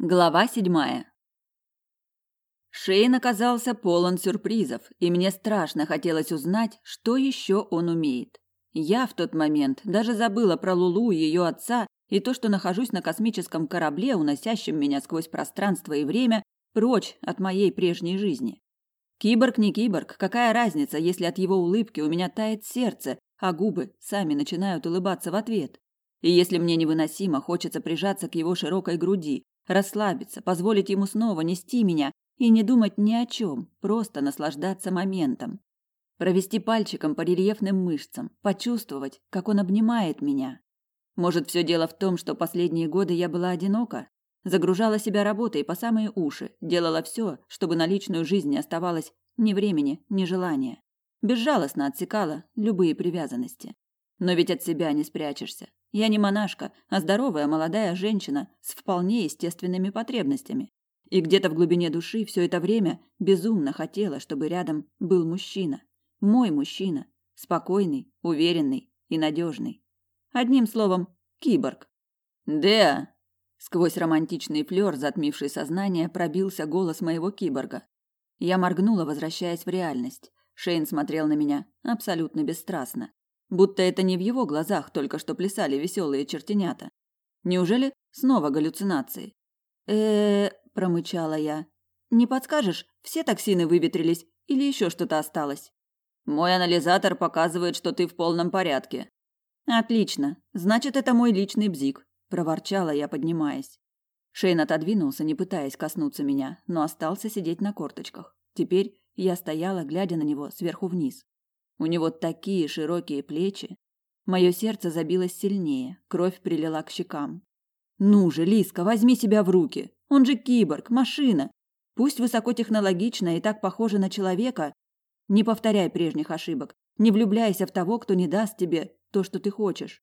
Глава седьмая. Шейн оказался полон сюрпризов, и мне страшно хотелось узнать, что еще он умеет. Я в тот момент даже забыла про Лулу и ее отца и то, что нахожусь на космическом корабле, уносящем меня сквозь пространство и время прочь от моей прежней жизни. Киборг не киборг, какая разница, если от его улыбки у меня тает сердце, а губы сами начинают улыбаться в ответ. И если мне невыносимо хочется прижаться к его широкой груди, расслабиться, позволить ему снова нести меня и не думать ни о чем, просто наслаждаться моментом. Провести пальчиком по рельефным мышцам, почувствовать, как он обнимает меня. Может, все дело в том, что последние годы я была одинока, загружала себя работой по самые уши, делала все, чтобы на личную жизнь не оставалось ни времени, ни желания. Безжалостно отсекала любые привязанности. Но ведь от себя не спрячешься. Я не монашка, а здоровая молодая женщина с вполне естественными потребностями. И где-то в глубине души все это время безумно хотела, чтобы рядом был мужчина. Мой мужчина. Спокойный, уверенный и надежный. Одним словом, киборг. «Деа!» Сквозь романтичный флёр, затмивший сознание, пробился голос моего киборга. Я моргнула, возвращаясь в реальность. Шейн смотрел на меня абсолютно бесстрастно будто это не в его глазах только что плясали веселые чертенята. Неужели снова галлюцинации? э промычала я. «Не подскажешь, все токсины выветрились или еще что-то осталось?» «Мой анализатор показывает, что ты в полном порядке». «Отлично. Значит, это мой личный бзик», – проворчала я, поднимаясь. Шейн отодвинулся, не пытаясь коснуться меня, но остался сидеть на корточках. Теперь я стояла, глядя на него сверху вниз. У него такие широкие плечи. Мое сердце забилось сильнее, кровь прилила к щекам. Ну же, Лиска, возьми себя в руки. Он же киборг, машина. Пусть высокотехнологичная и так похожа на человека. Не повторяй прежних ошибок. Не влюбляйся в того, кто не даст тебе то, что ты хочешь.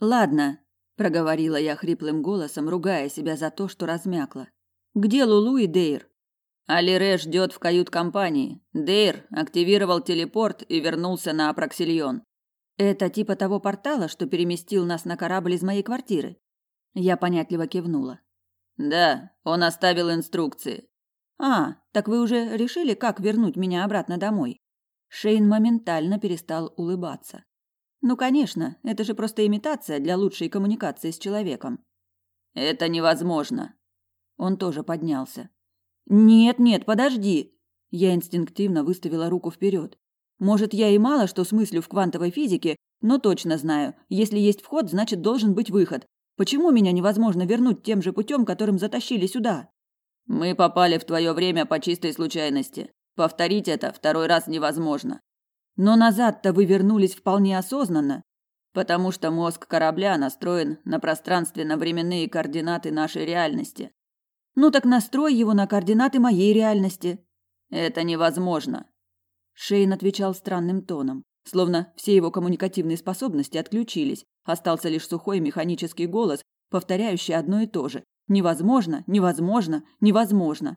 Ладно, проговорила я хриплым голосом, ругая себя за то, что размякла. Где Лулу и Дейр? Алире ждет в кают-компании. Дейр активировал телепорт и вернулся на Апраксильон. Это типа того портала, что переместил нас на корабль из моей квартиры. Я понятливо кивнула. Да, он оставил инструкции. А, так вы уже решили, как вернуть меня обратно домой? Шейн моментально перестал улыбаться. Ну, конечно, это же просто имитация для лучшей коммуникации с человеком. Это невозможно. Он тоже поднялся. Нет, нет, подожди. Я инстинктивно выставила руку вперед. Может, я и мало что смыслю в квантовой физике, но точно знаю, если есть вход, значит должен быть выход. Почему меня невозможно вернуть тем же путем, которым затащили сюда? Мы попали в твое время по чистой случайности. Повторить это второй раз невозможно. Но назад-то вы вернулись вполне осознанно, потому что мозг корабля настроен на пространственно-временные координаты нашей реальности. Ну так настрой его на координаты моей реальности. Это невозможно. Шейн отвечал странным тоном, словно все его коммуникативные способности отключились. Остался лишь сухой механический голос, повторяющий одно и то же: невозможно, невозможно, невозможно.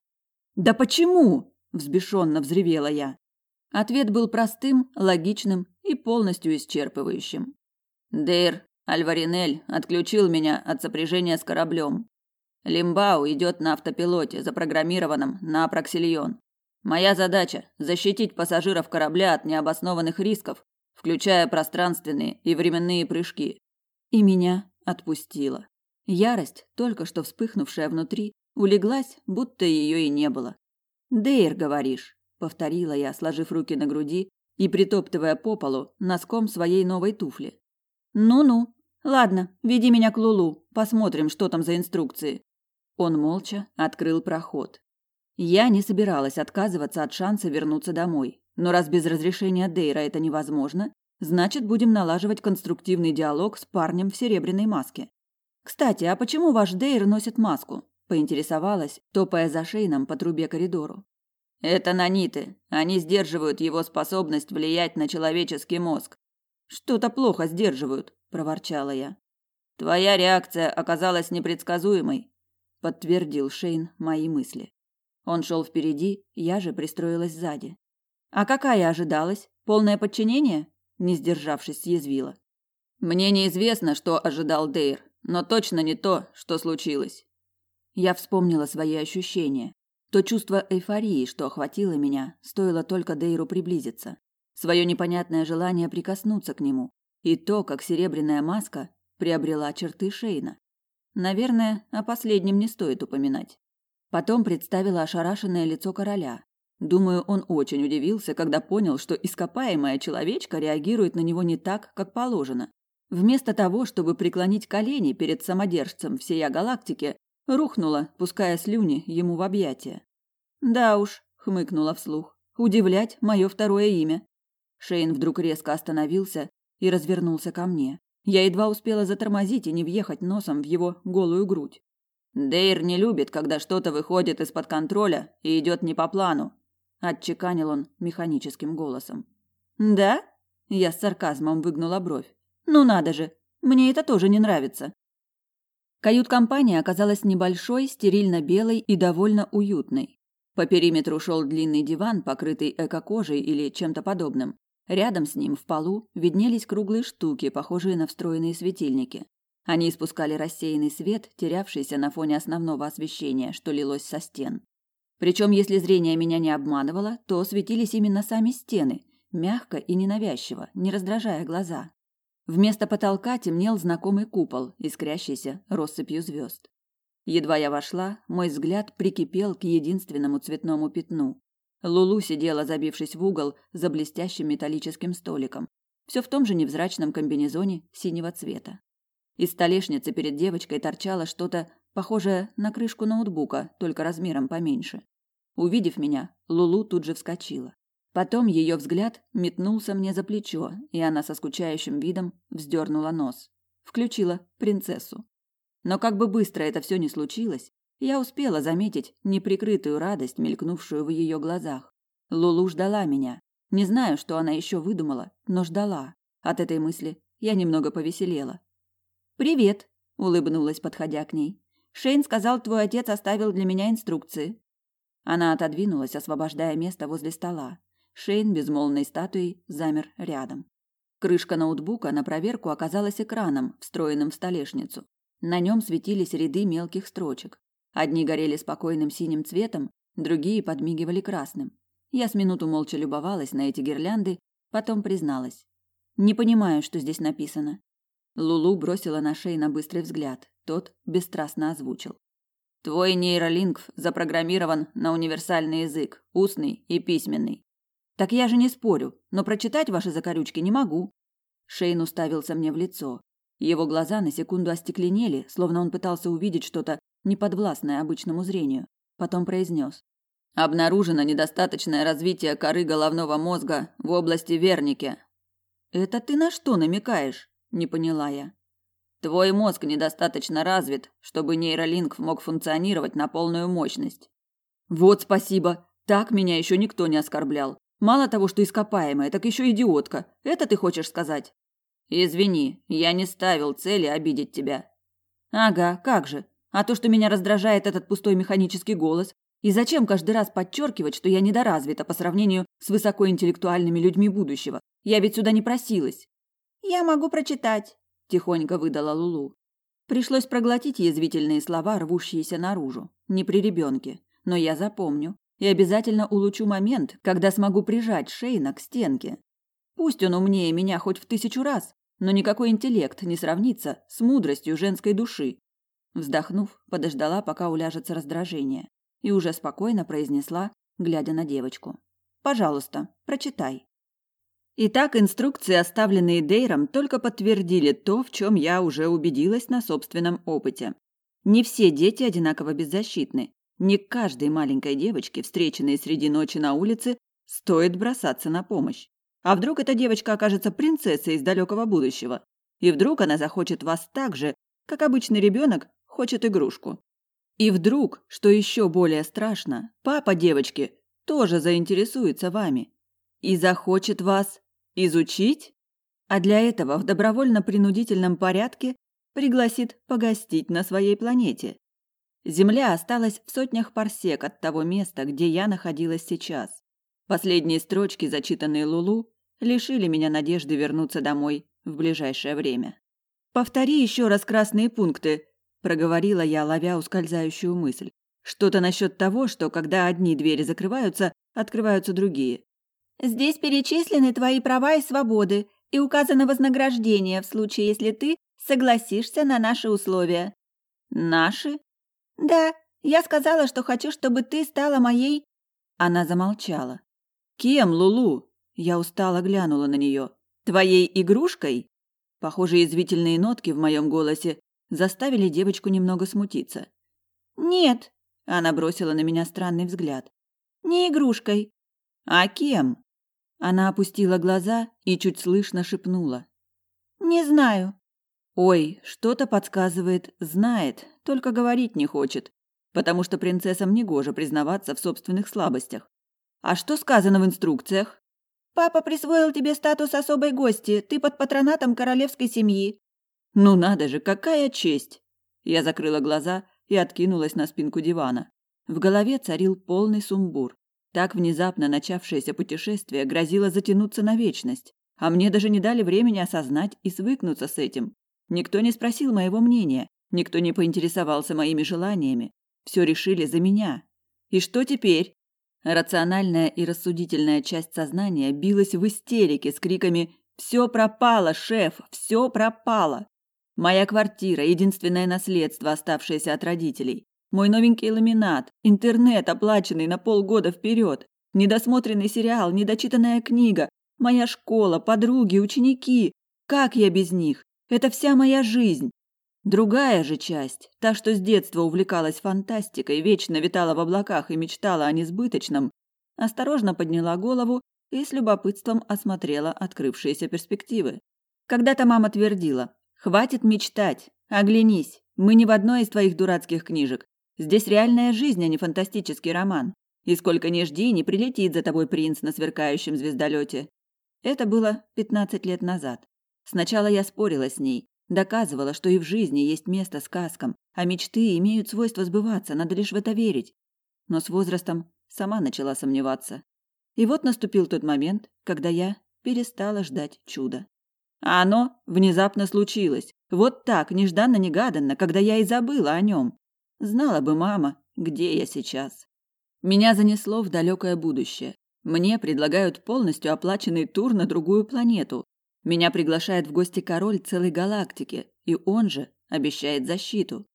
Да почему? взбешенно взревела я. Ответ был простым, логичным и полностью исчерпывающим. Дейр Альваринель отключил меня от сопряжения с кораблем. Лимбау идет на автопилоте, запрограммированном на Апраксильон. Моя задача – защитить пассажиров корабля от необоснованных рисков, включая пространственные и временные прыжки. И меня отпустила. Ярость, только что вспыхнувшая внутри, улеглась, будто ее и не было. «Дейр, говоришь», – повторила я, сложив руки на груди и притоптывая по полу носком своей новой туфли. «Ну-ну. Ладно, веди меня к Лулу, посмотрим, что там за инструкции». Он молча открыл проход. Я не собиралась отказываться от шанса вернуться домой. Но раз без разрешения Дейра это невозможно, значит, будем налаживать конструктивный диалог с парнем в серебряной маске. Кстати, а почему ваш Дейр носит маску? поинтересовалась, топая за Шейном по трубе коридору. Это наниты. Они сдерживают его способность влиять на человеческий мозг. Что-то плохо сдерживают, проворчала я. Твоя реакция оказалась непредсказуемой, подтвердил Шейн мои мысли. Он шел впереди, я же пристроилась сзади. А какая ожидалась? Полное подчинение? Не сдержавшись, съязвила. Мне неизвестно, что ожидал Дейр, но точно не то, что случилось. Я вспомнила свои ощущения. То чувство эйфории, что охватило меня, стоило только Дейру приблизиться. Свое непонятное желание прикоснуться к нему. И то, как серебряная маска приобрела черты Шейна. Наверное, о последнем не стоит упоминать. Потом представила ошарашенное лицо короля. Думаю, он очень удивился, когда понял, что ископаемая человечка реагирует на него не так, как положено. Вместо того, чтобы преклонить колени перед самодержцем всей галактики, рухнула, пуская слюни ему в объятия. «Да уж», — хмыкнула вслух, — «удивлять мое второе имя». Шейн вдруг резко остановился и развернулся ко мне. Я едва успела затормозить и не въехать носом в его голую грудь. Дейр не любит, когда что-то выходит из-под контроля и идет не по плану, отчеканил он механическим голосом. Да? Я с сарказмом выгнула бровь. Ну надо же, мне это тоже не нравится. Кают-компания оказалась небольшой, стерильно-белой и довольно уютной. По периметру шел длинный диван, покрытый эко-кожей или чем-то подобным. Рядом с ним в полу виднелись круглые штуки, похожие на встроенные светильники. Они испускали рассеянный свет, терявшийся на фоне основного освещения, что лилось со стен. Причем, если зрение меня не обманывало, то светились именно сами стены, мягко и ненавязчиво, не раздражая глаза. Вместо потолка темнел знакомый купол, искрящийся россыпью звезд. Едва я вошла, мой взгляд прикипел к единственному цветному пятну. Лулу сидела, забившись в угол за блестящим металлическим столиком, все в том же невзрачном комбинезоне синего цвета. Из столешницы перед девочкой торчало что-то похожее на крышку ноутбука, только размером поменьше. Увидев меня, Лулу тут же вскочила. Потом ее взгляд метнулся мне за плечо, и она со скучающим видом вздернула нос. Включила принцессу. Но как бы быстро это все не случилось, я успела заметить неприкрытую радость, мелькнувшую в ее глазах. Лулу ждала меня. Не знаю, что она еще выдумала, но ждала. От этой мысли я немного повеселела. «Привет», — улыбнулась, подходя к ней. «Шейн сказал, твой отец оставил для меня инструкции». Она отодвинулась, освобождая место возле стола. Шейн безмолвной статуей замер рядом. Крышка ноутбука на проверку оказалась экраном, встроенным в столешницу. На нем светились ряды мелких строчек. Одни горели спокойным синим цветом, другие подмигивали красным. Я с минуту молча любовалась на эти гирлянды, потом призналась. Не понимаю, что здесь написано. Лулу бросила на Шейна быстрый взгляд. Тот бесстрастно озвучил. Твой нейролингв запрограммирован на универсальный язык, устный и письменный. Так я же не спорю, но прочитать ваши закорючки не могу. Шейн уставился мне в лицо. Его глаза на секунду остекленели, словно он пытался увидеть что-то неподвластное обычному зрению. Потом произнес: Обнаружено недостаточное развитие коры головного мозга в области верники. Это ты на что намекаешь? Не поняла я. Твой мозг недостаточно развит, чтобы нейролинк мог функционировать на полную мощность. Вот спасибо. Так меня еще никто не оскорблял. Мало того, что ископаемая, так еще идиотка. Это ты хочешь сказать? Извини, я не ставил цели обидеть тебя. Ага, как же. А то, что меня раздражает этот пустой механический голос, и зачем каждый раз подчеркивать, что я недоразвита по сравнению с высокоинтеллектуальными людьми будущего? Я ведь сюда не просилась. Я могу прочитать, тихонько выдала Лулу. Пришлось проглотить язвительные слова, рвущиеся наружу. Не при ребенке, но я запомню и обязательно улучшу момент, когда смогу прижать Шейна к стенке. Пусть он умнее меня хоть в тысячу раз, но никакой интеллект не сравнится с мудростью женской души. Вздохнув, подождала, пока уляжется раздражение, и уже спокойно произнесла, глядя на девочку: "Пожалуйста, прочитай". Итак, инструкции, оставленные Дейром, только подтвердили то, в чем я уже убедилась на собственном опыте. Не все дети одинаково беззащитны. Не каждой маленькой девочке, встреченной среди ночи на улице, стоит бросаться на помощь. А вдруг эта девочка окажется принцессой из далекого будущего? И вдруг она захочет вас так же, как обычный ребенок хочет игрушку. И вдруг, что еще более страшно, папа девочки тоже заинтересуется вами и захочет вас изучить, а для этого в добровольно-принудительном порядке пригласит погостить на своей планете. Земля осталась в сотнях парсек от того места, где я находилась сейчас. Последние строчки, зачитанные Лулу, лишили меня надежды вернуться домой в ближайшее время. Повтори еще раз красные пункты, проговорила я, ловя ускользающую мысль. Что-то насчет того, что когда одни двери закрываются, открываются другие. Здесь перечислены твои права и свободы и указано вознаграждение в случае, если ты согласишься на наши условия. Наши? Да, я сказала, что хочу, чтобы ты стала моей Она замолчала. Кем, Лулу? Я устало глянула на нее. Твоей игрушкой? Похоже, извивительные нотки в моем голосе заставили девочку немного смутиться. Нет, она бросила на меня странный взгляд. Не игрушкой. А кем? Она опустила глаза и чуть слышно шепнула. Не знаю. Ой, что-то подсказывает, знает, только говорить не хочет, потому что принцессам негоже признаваться в собственных слабостях. А что сказано в инструкциях? Папа присвоил тебе статус особой гости, ты под патронатом королевской семьи. Ну надо же, какая честь. Я закрыла глаза и откинулась на спинку дивана. В голове царил полный сумбур. Так внезапно начавшееся путешествие грозило затянуться на вечность, а мне даже не дали времени осознать и свыкнуться с этим. Никто не спросил моего мнения, никто не поинтересовался моими желаниями. Все решили за меня. И что теперь? Рациональная и рассудительная часть сознания билась в истерике с криками «Все пропало, шеф! Все пропало!» Моя квартира, единственное наследство, оставшееся от родителей. Мой новенький ламинат, интернет, оплаченный на полгода вперед, недосмотренный сериал, недочитанная книга, моя школа, подруги, ученики. Как я без них? Это вся моя жизнь. Другая же часть, та, что с детства увлекалась фантастикой, вечно витала в облаках и мечтала о несбыточном, осторожно подняла голову и с любопытством осмотрела открывшиеся перспективы. Когда-то мама твердила: "Хватит мечтать, оглянись. Мы не в одной из твоих дурацких книжек. Здесь реальная жизнь, а не фантастический роман. И сколько ни жди, не прилетит за тобой принц на сверкающем звездолете". Это было пятнадцать лет назад. Сначала я спорила с ней, Доказывала, что и в жизни есть место сказкам, а мечты имеют свойство сбываться, надо лишь в это верить. Но с возрастом сама начала сомневаться. И вот наступил тот момент, когда я перестала ждать чуда. А оно внезапно случилось. Вот так, нежданно-негаданно, когда я и забыла о нем. Знала бы мама, где я сейчас. Меня занесло в далекое будущее. Мне предлагают полностью оплаченный тур на другую планету, меня приглашает в гости король целой галактики, и он же обещает защиту.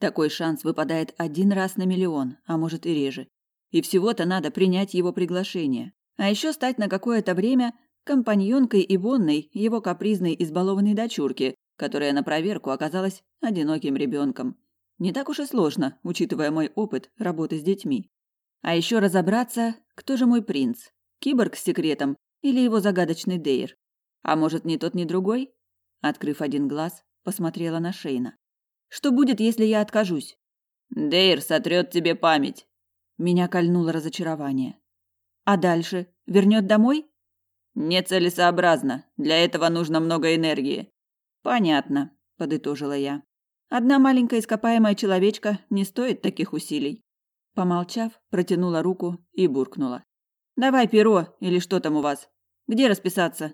Такой шанс выпадает один раз на миллион, а может и реже. И всего-то надо принять его приглашение. А еще стать на какое-то время компаньонкой Ивонной, его капризной избалованной дочурки, которая на проверку оказалась одиноким ребенком. Не так уж и сложно, учитывая мой опыт работы с детьми. А еще разобраться, кто же мой принц, киборг с секретом или его загадочный Дейр. А может, ни тот, ни другой? Открыв один глаз, посмотрела на Шейна. Что будет, если я откажусь? Дейр сотрет тебе память. Меня кольнуло разочарование. А дальше вернет домой? Нецелесообразно. Для этого нужно много энергии. Понятно, подытожила я. Одна маленькая ископаемая человечка не стоит таких усилий. Помолчав, протянула руку и буркнула: "Давай перо или что там у вас? Где расписаться?"